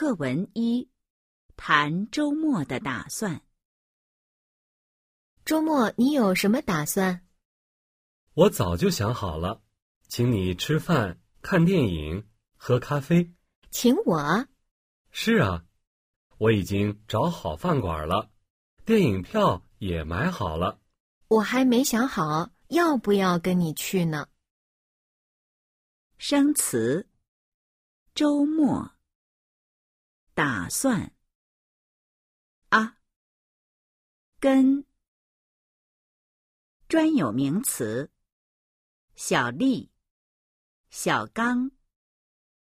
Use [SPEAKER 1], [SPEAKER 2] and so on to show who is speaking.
[SPEAKER 1] 课文一：谈周末的打算。
[SPEAKER 2] 周末你有什么打算？
[SPEAKER 3] 我早就想好了，请你吃饭、看电影、喝咖啡。
[SPEAKER 2] 请我？
[SPEAKER 3] 是啊，我已经找好饭馆了，电影票也买好了。
[SPEAKER 2] 我还没想好要不要跟你去呢。
[SPEAKER 1] 生词：周末。打算。啊。跟。专有名词：小丽、小刚。